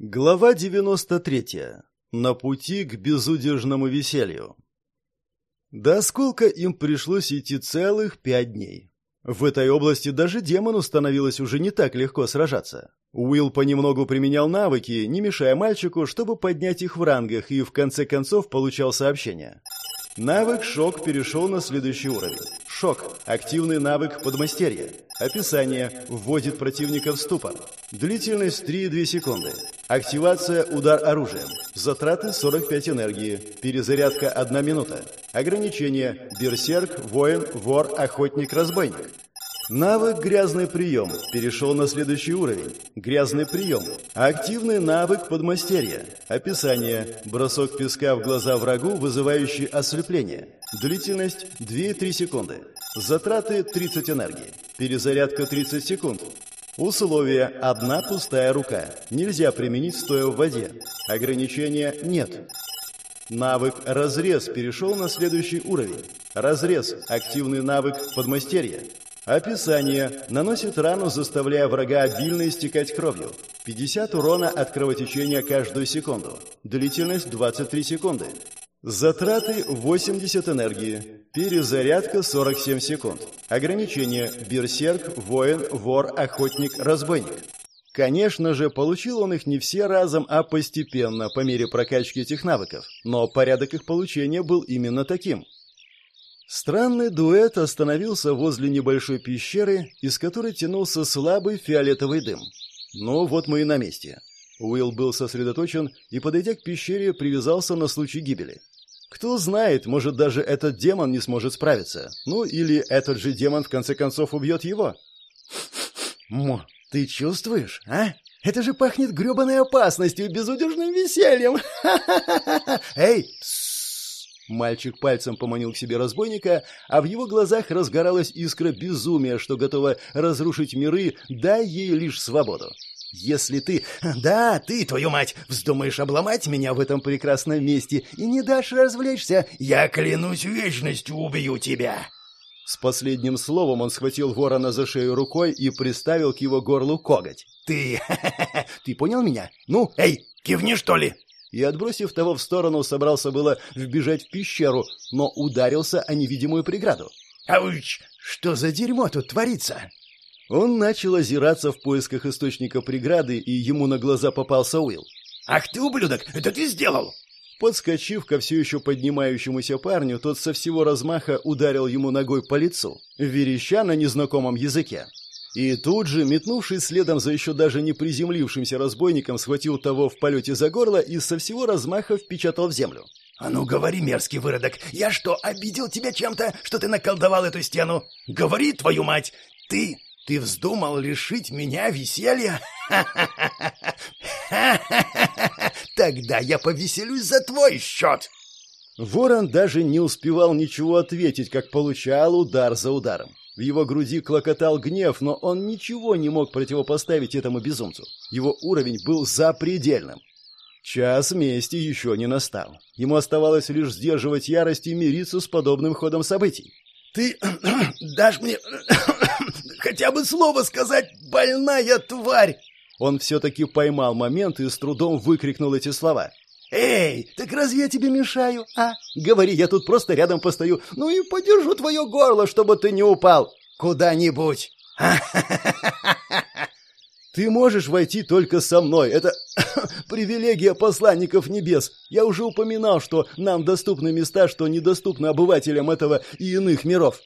Глава 93. На пути к безудержному веселью. До осколка им пришлось идти целых пять дней. В этой области даже демону становилось уже не так легко сражаться. Уилл понемногу применял навыки, не мешая мальчику, чтобы поднять их в рангах, и в конце концов получал сообщение. Навык «Шок» перешел на следующий уровень. Шок – активный навык подмастерья. Описание – вводит противника в ступор. Длительность 3,2 секунды. Активация «Удар оружием». Затраты 45 энергии. Перезарядка 1 минута. Ограничение «Берсерк», «Воин», «Вор», «Охотник», «Разбойник». Навык «Грязный прием» перешел на следующий уровень. Грязный прием. Активный навык подмастерья. Описание. Бросок песка в глаза врагу, вызывающий ослепление. Длительность 2-3 секунды. Затраты 30 энергии. Перезарядка 30 секунд. Условие. Одна пустая рука. Нельзя применить стоя в воде. Ограничения нет. Навык «Разрез» перешел на следующий уровень. Разрез. Активный навык подмастерья. Описание. Наносит рану, заставляя врага обильно истекать кровью. 50 урона от кровотечения каждую секунду. Длительность 23 секунды. Затраты 80 энергии. Перезарядка 47 секунд. Ограничение. Берсерк, воин, вор, охотник, разбойник. Конечно же, получил он их не все разом, а постепенно, по мере прокачки этих навыков. Но порядок их получения был именно таким. Странный дуэт остановился возле небольшой пещеры, из которой тянулся слабый фиолетовый дым. Ну, вот мы и на месте. Уилл был сосредоточен и, подойдя к пещере, привязался на случай гибели. Кто знает, может, даже этот демон не сможет справиться. Ну, или этот же демон в конце концов убьет его. Мо, ты чувствуешь, а? Это же пахнет грёбаной опасностью и безудержным весельем. Эй, Мальчик пальцем поманил к себе разбойника, а в его глазах разгоралась искра безумия, что готова разрушить миры, дай ей лишь свободу. Если ты, да, ты, твою мать, вздумаешь обломать меня в этом прекрасном месте и не дашь развлечься, я клянусь вечностью убью тебя. С последним словом он схватил ворона за шею рукой и приставил к его горлу коготь. Ты, ты понял меня? Ну, эй, кивни что ли? И, отбросив того в сторону, собрался было вбежать в пещеру, но ударился о невидимую преграду. «Ауч! Что за дерьмо тут творится?» Он начал озираться в поисках источника преграды, и ему на глаза попался Уилл. «Ах ты, ублюдок! Это ты сделал!» Подскочив ко все еще поднимающемуся парню, тот со всего размаха ударил ему ногой по лицу, вереща на незнакомом языке. И тут же, метнувшись следом за еще даже не приземлившимся разбойником, схватил того в полете за горло и со всего размаха впечатал в землю. «А ну говори, мерзкий выродок, я что, обидел тебя чем-то, что ты наколдовал эту стену? Говори, твою мать! Ты, ты вздумал лишить меня веселья? Тогда я повеселюсь за твой счет!» Ворон даже не успевал ничего ответить, как получал удар за ударом. В его груди клокотал гнев, но он ничего не мог противопоставить этому безумцу. Его уровень был запредельным. Час мести еще не настал. Ему оставалось лишь сдерживать ярость и мириться с подобным ходом событий. «Ты дашь мне хотя бы слово сказать, больная тварь!» Он все-таки поймал момент и с трудом выкрикнул эти слова. «Эй, так разве я тебе мешаю, а? Говори, я тут просто рядом постою. Ну и подержу твое горло, чтобы ты не упал куда-нибудь». «Ты можешь войти только со мной. Это привилегия посланников небес. Я уже упоминал, что нам доступны места, что недоступны обывателям этого и иных миров».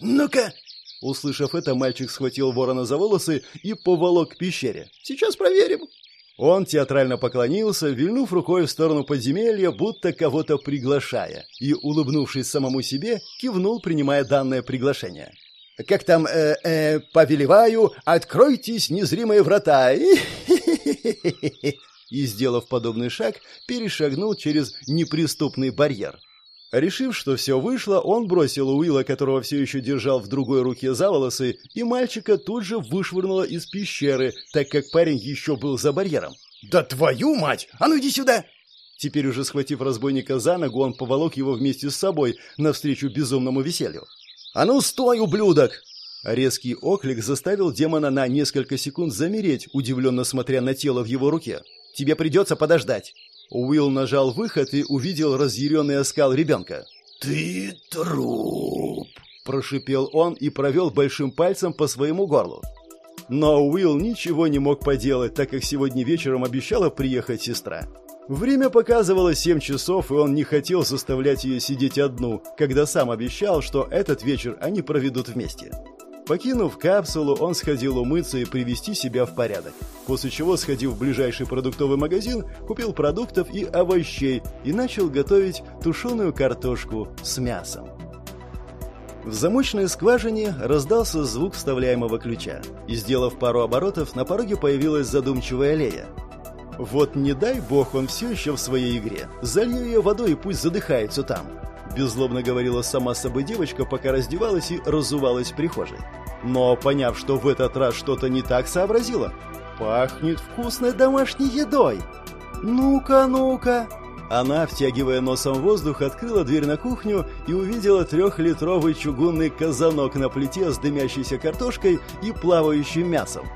«Ну-ка!» Услышав это, мальчик схватил ворона за волосы и поволок к пещере. «Сейчас проверим». Он театрально поклонился, вильнув рукой в сторону подземелья, будто кого-то приглашая, и, улыбнувшись самому себе, кивнул, принимая данное приглашение. «Как там, э, э, повелеваю, откройтесь незримые врата!» И, сделав подобный шаг, перешагнул через неприступный барьер. Решив, что все вышло, он бросил Уилла, которого все еще держал в другой руке за волосы, и мальчика тут же вышвырнуло из пещеры, так как парень еще был за барьером. «Да твою мать! А ну иди сюда!» Теперь уже схватив разбойника за ногу, он поволок его вместе с собой навстречу безумному веселью. «А ну стой, ублюдок!» Резкий оклик заставил демона на несколько секунд замереть, удивленно смотря на тело в его руке. Тебе придется подождать». Уилл нажал выход и увидел разъяренный оскал ребенка. «Ты труп!» – прошипел он и провел большим пальцем по своему горлу. Но Уилл ничего не мог поделать, так как сегодня вечером обещала приехать сестра. Время показывало семь часов, и он не хотел заставлять ее сидеть одну, когда сам обещал, что этот вечер они проведут вместе. Покинув капсулу, он сходил умыться и привести себя в порядок. После чего, сходив в ближайший продуктовый магазин, купил продуктов и овощей и начал готовить тушеную картошку с мясом. В замочной скважине раздался звук вставляемого ключа, и, сделав пару оборотов, на пороге появилась задумчивая Лея. «Вот не дай бог он все еще в своей игре. Залью ее водой и пусть задыхается там», – беззлобно говорила сама собой девочка, пока раздевалась и разувалась в прихожей. Но, поняв, что в этот раз что-то не так, сообразила. «Пахнет вкусной домашней едой!» «Ну-ка, ну-ка!» Она, втягивая носом воздух, открыла дверь на кухню и увидела трехлитровый чугунный казанок на плите с дымящейся картошкой и плавающим мясом.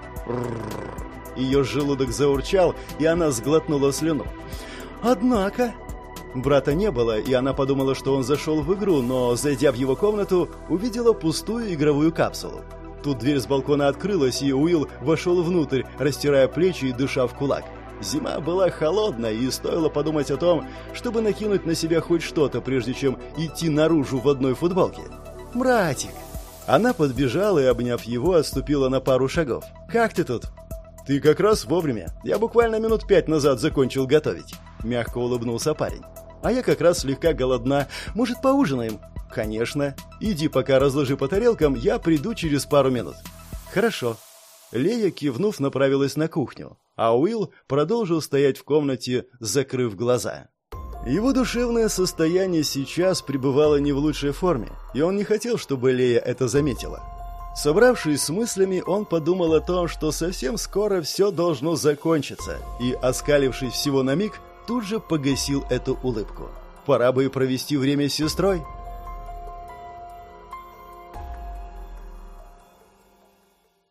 Ее желудок заурчал, и она сглотнула слюну. «Однако...» Брата не было, и она подумала, что он зашел в игру, но, зайдя в его комнату, увидела пустую игровую капсулу. Тут дверь с балкона открылась, и Уилл вошел внутрь, растирая плечи и дыша в кулак. Зима была холодная, и стоило подумать о том, чтобы накинуть на себя хоть что-то, прежде чем идти наружу в одной футболке. «Братик!» Она подбежала и, обняв его, отступила на пару шагов. «Как ты тут?» «Ты как раз вовремя. Я буквально минут пять назад закончил готовить», — мягко улыбнулся парень. «А я как раз слегка голодна. Может, поужинаем?» «Конечно. Иди пока разложи по тарелкам, я приду через пару минут». «Хорошо». Лея, кивнув, направилась на кухню а Уилл продолжил стоять в комнате, закрыв глаза. Его душевное состояние сейчас пребывало не в лучшей форме, и он не хотел, чтобы Лея это заметила. Собравшись с мыслями, он подумал о том, что совсем скоро все должно закончиться, и, оскалившись всего на миг, тут же погасил эту улыбку. Пора бы и провести время с сестрой.